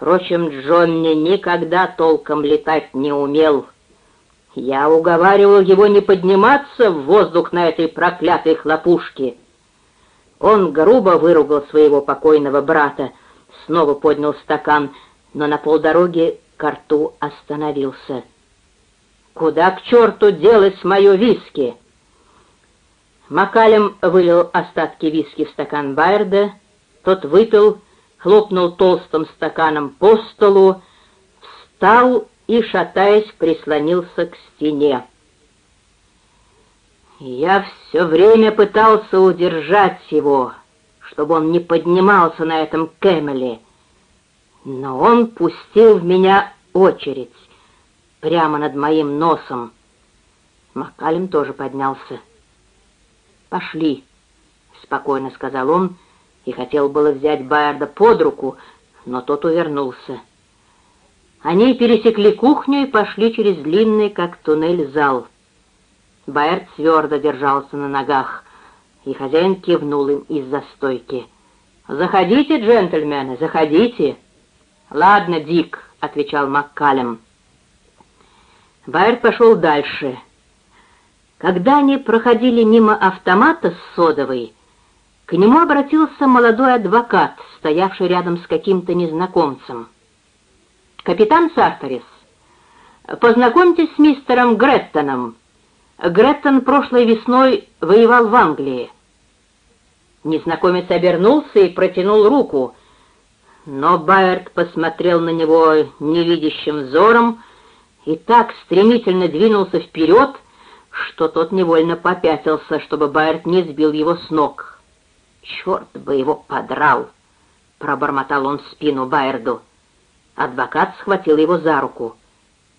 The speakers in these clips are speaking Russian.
Впрочем, Джонни никогда толком летать не умел. Я уговаривал его не подниматься в воздух на этой проклятой хлопушке. Он грубо выругал своего покойного брата, снова поднял стакан, но на полдороги к рту остановился. «Куда к черту делать мое виски?» Макалем вылил остатки виски в стакан Байерда, тот выпил, хлопнул толстым стаканом по столу, встал и, шатаясь, прислонился к стене. Я все время пытался удержать его, чтобы он не поднимался на этом кэмеле, но он пустил в меня очередь прямо над моим носом. Макалем тоже поднялся. «Пошли», — спокойно сказал он, и хотел было взять Байерда под руку, но тот увернулся. Они пересекли кухню и пошли через длинный, как туннель, зал. Байерд твердо держался на ногах, и хозяин кивнул им из-за стойки. «Заходите, джентльмены, заходите!» «Ладно, Дик», — отвечал Маккалем. Байерд пошел дальше. Когда они проходили мимо автомата с содовой, к нему обратился молодой адвокат, стоявший рядом с каким-то незнакомцем. «Капитан Сарторис, познакомьтесь с мистером Греттоном. Греттон прошлой весной воевал в Англии». Незнакомец обернулся и протянул руку, но Байерд посмотрел на него невидящим взором и так стремительно двинулся вперед, что тот невольно попятился, чтобы Байерд не сбил его с ног. «Черт бы его подрал!» — пробормотал он в спину Байерду. Адвокат схватил его за руку.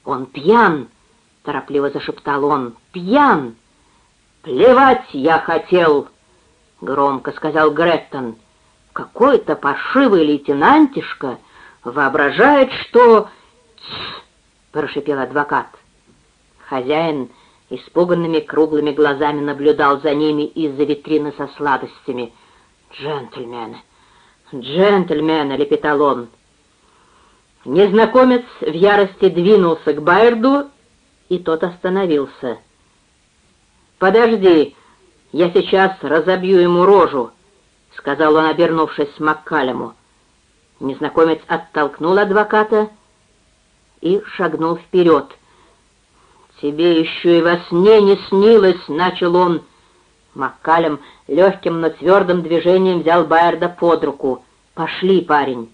«Он пьян!» — торопливо зашептал он. «Пьян!» «Плевать я хотел!» — громко сказал Греттон. «Какой-то паршивый лейтенантишка воображает, что...» «Тсс!» — прошипел адвокат. Хозяин испуганными круглыми глазами наблюдал за ними из-за витрины со сладостями. «Джентльмены! Джентльмены!» — лепетал он. Незнакомец в ярости двинулся к Байерду, и тот остановился. «Подожди, я сейчас разобью ему рожу», — сказал он, обернувшись Маккалему. Незнакомец оттолкнул адвоката и шагнул вперед. «Тебе еще и во сне не снилось», — начал он. Маккалем легким, но твердым движением взял Байерда под руку. «Пошли, парень».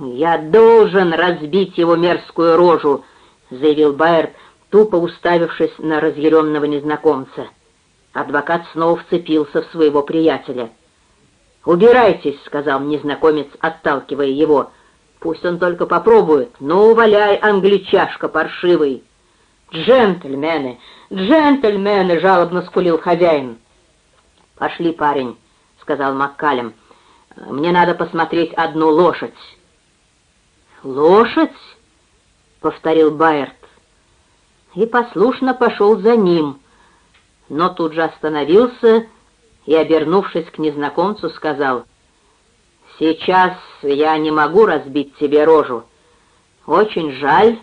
«Я должен разбить его мерзкую рожу», — заявил Байерд, тупо уставившись на разъяренного незнакомца. Адвокат снова вцепился в своего приятеля. «Убирайтесь», — сказал незнакомец, отталкивая его. «Пусть он только попробует. Ну, валяй, англичашка паршивый!» «Джентльмены! Джентльмены!» — жалобно скулил хозяин. «Пошли, парень», — сказал Маккалем. «Мне надо посмотреть одну лошадь». «Лошадь?» — повторил Байерт. И послушно пошел за ним, но тут же остановился и, обернувшись к незнакомцу, сказал, «Сейчас я не могу разбить тебе рожу. Очень жаль,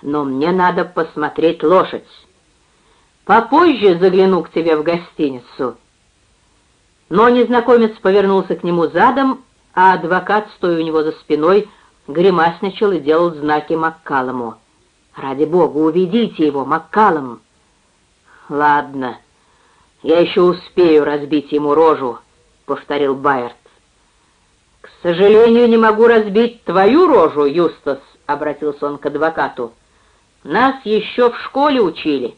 но мне надо посмотреть лошадь. Попозже загляну к тебе в гостиницу». Но незнакомец повернулся к нему задом, а адвокат, стоя у него за спиной, гримасничал и делал знаки Маккалому. «Ради бога, уведите его, Маккалом!» «Ладно, я еще успею разбить ему рожу», — повторил Байерт. «К сожалению, не могу разбить твою рожу, Юстас», — обратился он к адвокату. «Нас еще в школе учили.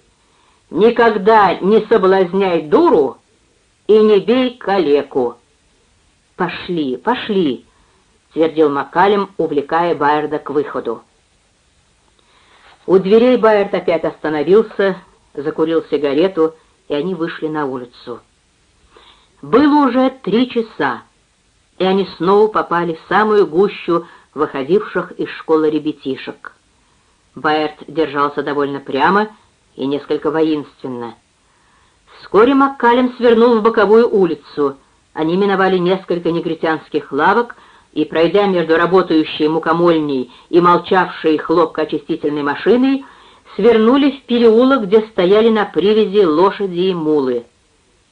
Никогда не соблазняй дуру и не бей калеку». «Пошли, пошли», — твердил Макалем, увлекая Байерда к выходу. У дверей Байерд опять остановился, закурил сигарету, и они вышли на улицу. Было уже три часа, и они снова попали в самую гущу выходивших из школы ребятишек. Байерд держался довольно прямо и несколько воинственно. Вскоре Маккалем свернул в боковую улицу. Они миновали несколько негритянских лавок, и, пройдя между работающей мукомольней и молчавшей хлопкоочистительной машиной, свернули в переулок, где стояли на привязи лошади и мулы.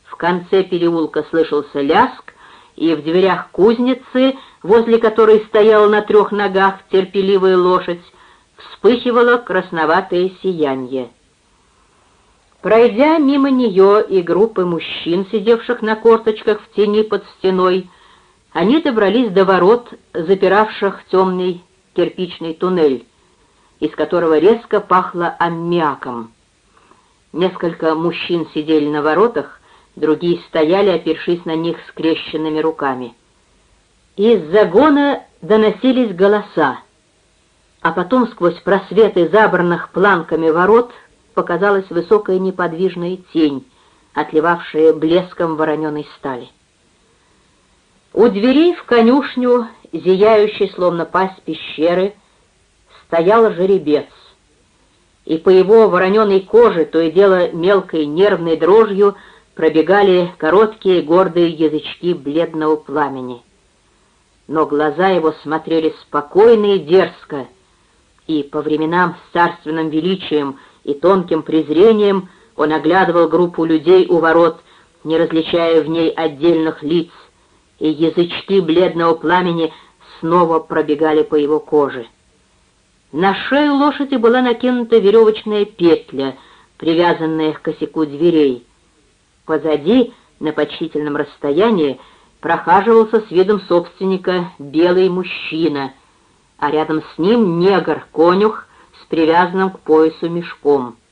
В конце переулка слышался ляск, и в дверях кузницы, возле которой стояла на трех ногах терпеливая лошадь, вспыхивало красноватое сияние. Пройдя мимо нее и группы мужчин, сидевших на корточках в тени под стеной, они добрались до ворот, запиравших темный кирпичный туннель, из которого резко пахло аммиаком. Несколько мужчин сидели на воротах, другие стояли, опершись на них скрещенными руками. Из загона доносились голоса, а потом сквозь просветы забранных планками ворот показалась высокая неподвижная тень, отливавшая блеском вороненой стали. У дверей в конюшню, зияющей словно пасть пещеры, стоял жеребец, и по его вороненой коже то и дело мелкой нервной дрожью пробегали короткие гордые язычки бледного пламени. Но глаза его смотрели спокойно и дерзко, и по временам с царственным величием и тонким презрением он оглядывал группу людей у ворот, не различая в ней отдельных лиц, и язычки бледного пламени снова пробегали по его коже. На шею лошади была накинута веревочная петля, привязанная к косяку дверей. Позади, на почтительном расстоянии, прохаживался с видом собственника белый мужчина, а рядом с ним негр-конюх привязанным к поясу мешком —